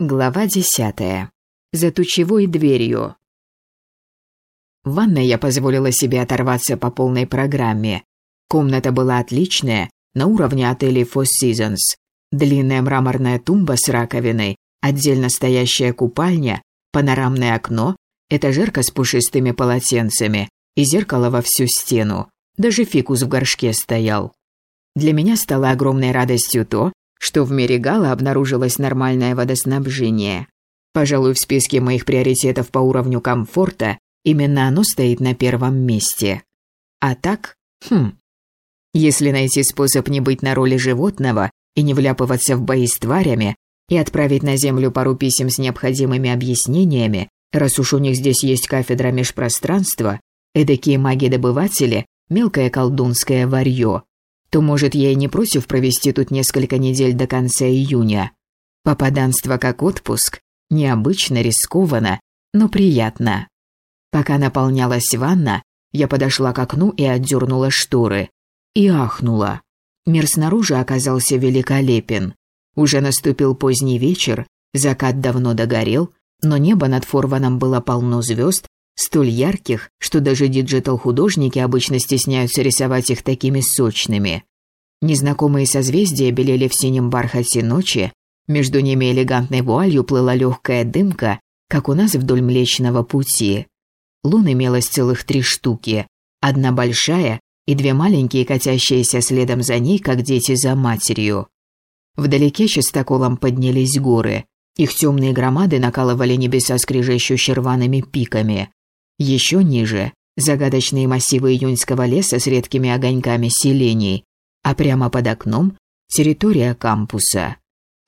Глава десятая. За тучевой дверью. В ванной я позволила себе оторваться по полной программе. Комната была отличная, на уровне отелей Four Seasons. Длинная мраморная тумба с раковиной, отдельно стоящая купальня, панорамное окно, этажерка с пушистыми полотенцами и зеркало во всю стену. Даже фикус в горшке стоял. Для меня стало огромной радостью то, что в мире Гала обнаружилось нормальное водоснабжение. Пожалуй, в списке моих приоритетов по уровню комфорта именно оно стоит на первом месте. А так, хм, если найти способ не быть на роли животного и не вляпываться в бои с тварями, и отправить на Землю пару писем с необходимыми объяснениями, раз уж у них здесь есть кафедра межпространства, эдакие маги-добыватели, мелкое колдунское варьё, то, может, я и не против провести тут несколько недель до конца июня. Попаданство как отпуск, необычно, рискованно, но приятно. Пока наполнялась ванна, я подошла к окну и отдернула шторы. И ахнула. Мир снаружи оказался великолепен. Уже наступил поздний вечер, закат давно догорел, но небо над Форваном было полно звезд, столь ярких, что даже диджитал-художники обычно стесняются рисовать их такими сочными. Незнакомые созвездия белели в синем бархате ночи, между ними элегантной вуалью плыла легкая дымка, как у нас вдоль Млечного Пути. Лун имелось целых три штуки, одна большая и две маленькие, катящиеся следом за ней, как дети за матерью. Вдалеке частоколом поднялись горы. Их темные громады накалывали небеса скрежещущими рваными пиками. Еще ниже – загадочные массивы июньского леса с редкими огоньками селений, а прямо под окном – территория кампуса.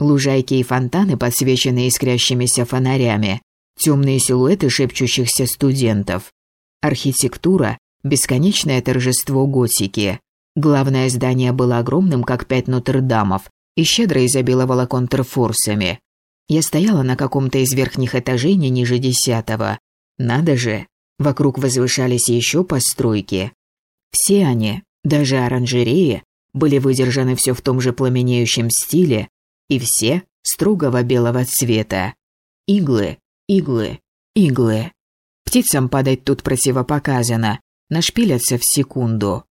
Лужайки и фонтаны, подсвеченные искрящимися фонарями, темные силуэты шепчущихся студентов. Архитектура – бесконечное торжество готики. Главное здание было огромным, как пять Нотр-Дамов, и щедро изобиловало контрфорсами. Я стояла на каком-то из верхних этажей не ниже десятого. Надо же, Вокруг возвышались еще постройки. Все они, даже оранжереи, были выдержаны все в том же пламенеющем стиле, и все строгого белого цвета. Иглы, иглы, иглы. Птицам падать тут противопоказано, нашпилятся в секунду.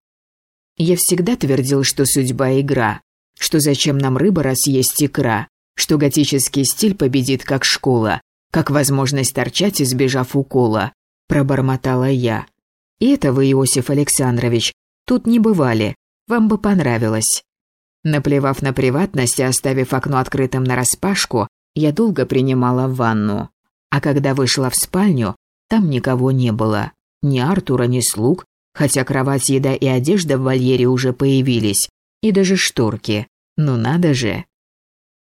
Я всегда твердил, что судьба – игра, что зачем нам рыба, раз есть икра, что готический стиль победит как школа, как возможность торчать, избежав укола, пробормотала я. «И это вы, Иосиф Александрович, тут не бывали, вам бы понравилось». Наплевав на приватность и оставив окно открытым нараспашку, я долго принимала ванну. А когда вышла в спальню, там никого не было. Ни Артура, ни слуг, хотя кровать, еда и одежда в вольере уже появились. И даже шторки. Ну надо же.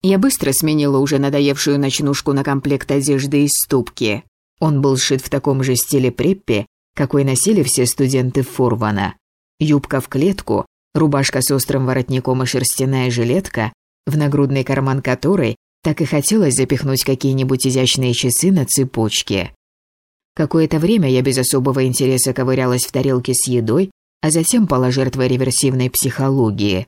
Я быстро сменила уже надоевшую ночнушку на комплект одежды из ступки. Он был сшит в таком же стиле преппи, какой носили все студенты Форвана. Юбка в клетку, рубашка с острым воротником и шерстяная жилетка, в нагрудный карман которой так и хотелось запихнуть какие-нибудь изящные часы на цепочке. Какое-то время я без особого интереса ковырялась в тарелке с едой, а затем пала жертвой реверсивной психологии.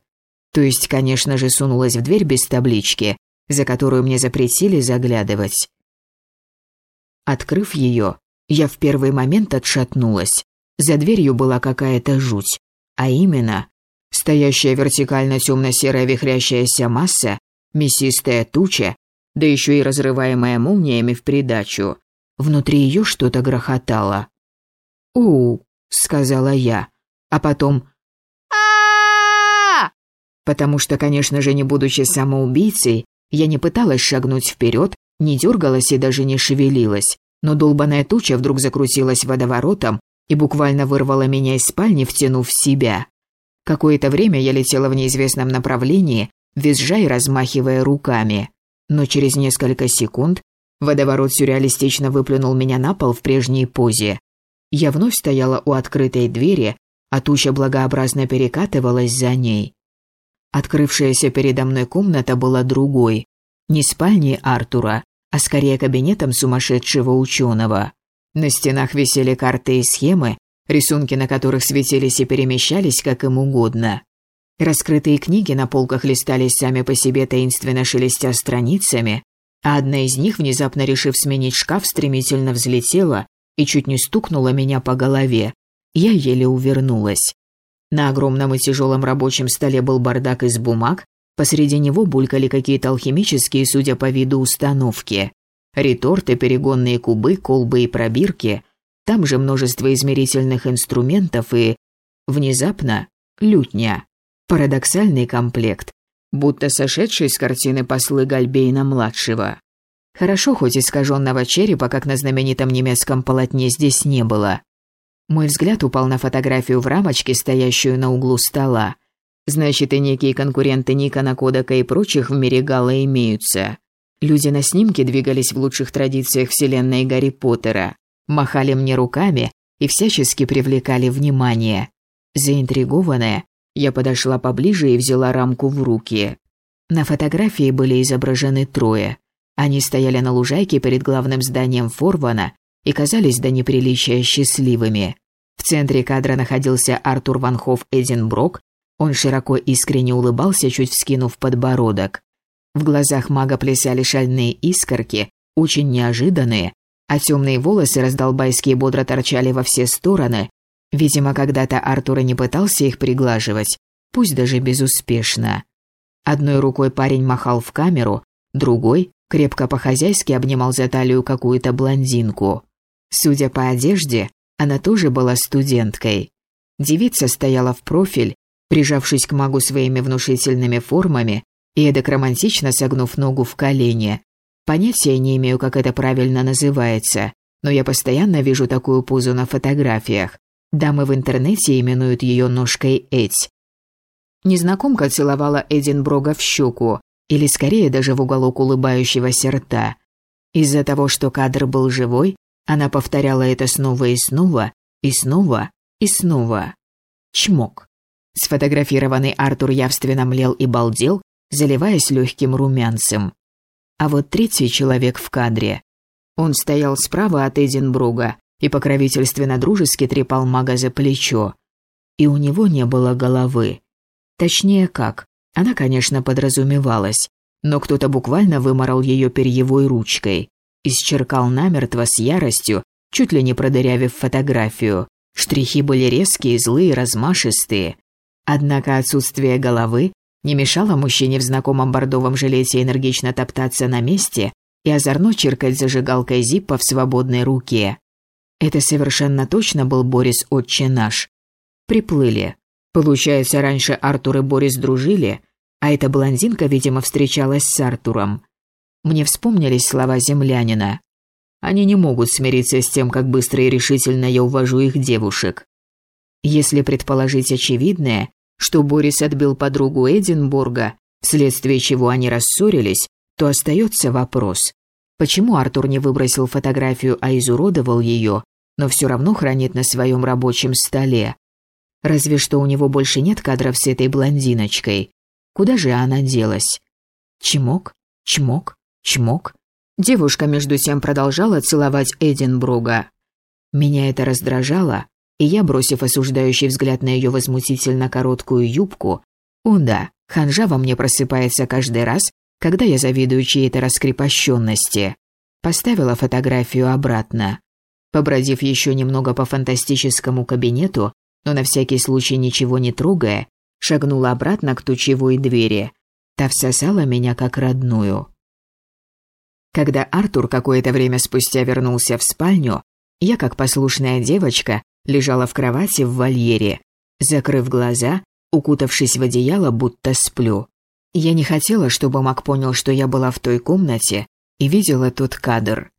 То есть, конечно же, сунулась в дверь без таблички, за которую мне запретили заглядывать. Открыв ее, я в первый момент отшатнулась. За дверью была какая-то жуть. А именно, стоящая вертикально темно-серая вихрящаяся масса, мясистая туча, да еще и разрываемая молниями в придачу. Внутри ее что-то грохотало. «У», — сказала я, а потом а Потому что, конечно же, не будучи самоубийцей, я не пыталась шагнуть вперед, не дергалась и даже не шевелилась, но долбаная туча вдруг закрутилась водоворотом и буквально вырвала меня из спальни, втянув в себя. Какое-то время я летела в неизвестном направлении, визжа и размахивая руками. Но через несколько секунд водоворот сюрреалистично выплюнул меня на пол в прежней позе. Я вновь стояла у открытой двери, а туча благообразно перекатывалась за ней. Открывшаяся передо мной комната была другой. Не спальней Артура, а скорее кабинетом сумасшедшего ученого. На стенах висели карты и схемы, рисунки на которых светились и перемещались как им угодно. Раскрытые книги на полках листались сами по себе таинственно шелестя страницами, а одна из них, внезапно решив сменить шкаф, стремительно взлетела и чуть не стукнула меня по голове. Я еле увернулась. На огромном и тяжелом рабочем столе был бардак из бумаг, посреди него булькали какие-то алхимические, судя по виду, установки. Реторты, перегонные кубы, колбы и пробирки. Там же множество измерительных инструментов и... Внезапно лютня. Парадоксальный комплект, будто сошедший с картины послы Гальбейна-младшего. Хорошо, хоть искаженного черепа, как на знаменитом немецком полотне, здесь не было. Мой взгляд упал на фотографию в рамочке, стоящую на углу стола. Значит, и некие конкуренты Никона, Кодека и прочих в мире Гала имеются. Люди на снимке двигались в лучших традициях вселенной Гарри Поттера, махали мне руками и всячески привлекали внимание. Заинтригованная, я подошла поближе и взяла рамку в руки. На фотографии были изображены трое. Они стояли на лужайке перед главным зданием Форвана и казались до неприличия счастливыми. В центре кадра находился Артур Ван Хофф Эдинброк. Он широко искренне улыбался, чуть вскинув подбородок. В глазах мага плясали шальные искорки, очень неожиданные, а темные волосы раздолбайские бодро торчали во все стороны. Видимо, когда-то Артур и не пытался их приглаживать, пусть даже безуспешно. Одной рукой парень махал в камеру, другой крепко по-хозяйски обнимал за талию какую-то блондинку. Судя по одежде, она тоже была студенткой. Девица стояла в профиль, прижавшись к магу своими внушительными формами и эдак романтично согнув ногу в колени. Понятия не имею, как это правильно называется, но я постоянно вижу такую позу на фотографиях. Дамы в интернете именуют ее ножкой Эть. Незнакомка целовала Эдинброга в щеку, или скорее даже в уголок улыбающегося рта. Из-за того, что кадр был живой, она повторяла это снова и снова, и снова, и снова. Чмок. Сфотографированный Артур явственно млел и балдел, заливаясь легким румянцем. А вот третий человек в кадре. Он стоял справа от Эдинбруга и покровительственно-дружески трепал мага за плечо. И у него не было головы. Точнее как, она, конечно, подразумевалась, но кто-то буквально выморал ее перьевой ручкой. Исчеркал намертво с яростью, чуть ли не продырявив фотографию. Штрихи были резкие, злые, размашистые. Однако отсутствие головы не мешало мужчине в знакомом бордовом жилете энергично топтаться на месте и озорно чиркать зажигалкой зиппа в свободной руке. Это совершенно точно был Борис Отче наш. Приплыли. Получается, раньше Артур и Борис дружили, а эта блондинка, видимо, встречалась с Артуром. Мне вспомнились слова землянина. Они не могут смириться с тем, как быстро и решительно я увожу их девушек. Если предположить очевидное, что Борис отбил подругу Эдинбурга, вследствие чего они рассорились, то остается вопрос, почему Артур не выбросил фотографию, а изуродовал ее, но все равно хранит на своем рабочем столе. Разве что у него больше нет кадров с этой блондиночкой. Куда же она делась? Чмок, чмок, чмок. Девушка между тем продолжала целовать Эдинбруга. Меня это раздражало, и я, бросив осуждающий взгляд на ее возмутительно короткую юбку, о да, ханжа во мне просыпается каждый раз, когда я завидую чьей-то раскрепощенности. Поставила фотографию обратно. Побродив еще немного по фантастическому кабинету, но на всякий случай ничего не трогая, шагнула обратно к тучевой двери. Та всосала меня как родную. Когда Артур какое-то время спустя вернулся в спальню, я, как послушная девочка, лежала в кровати в вольере, закрыв глаза, укутавшись в одеяло, будто сплю. Я не хотела, чтобы Мак понял, что я была в той комнате и видела тот кадр.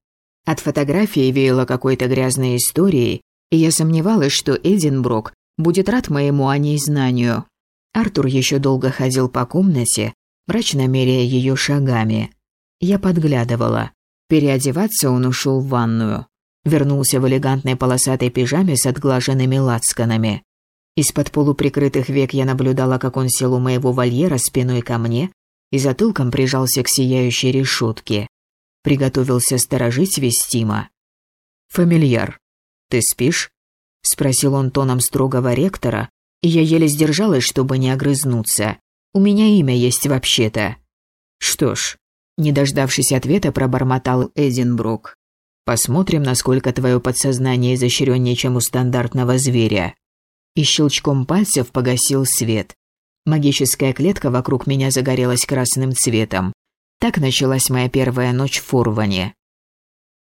От фотографии веяло какой-то грязной историей, и я сомневалась, что Эдинброк будет рад моему о ней знанию. Артур еще долго ходил по комнате, мрачно меряя ее шагами. Я подглядывала. Переодеваться он ушел в ванную. Вернулся в элегантной полосатой пижаме с отглаженными лацканами. Из-под полуприкрытых век я наблюдала, как он сел у моего вольера спиной ко мне и затылком прижался к сияющей решетке. Приготовился сторожить Вестима. «Фамильяр, ты спишь?» — спросил он тоном строгого ректора, и я еле сдержалась, чтобы не огрызнуться. «У меня имя есть вообще-то». «Что ж, Не дождавшись ответа, пробормотал Эдинбрук. «Посмотрим, насколько твое подсознание изощреннее, чем у стандартного зверя». И щелчком пальцев погасил свет. Магическая клетка вокруг меня загорелась красным цветом. Так началась моя первая ночь в Фурване.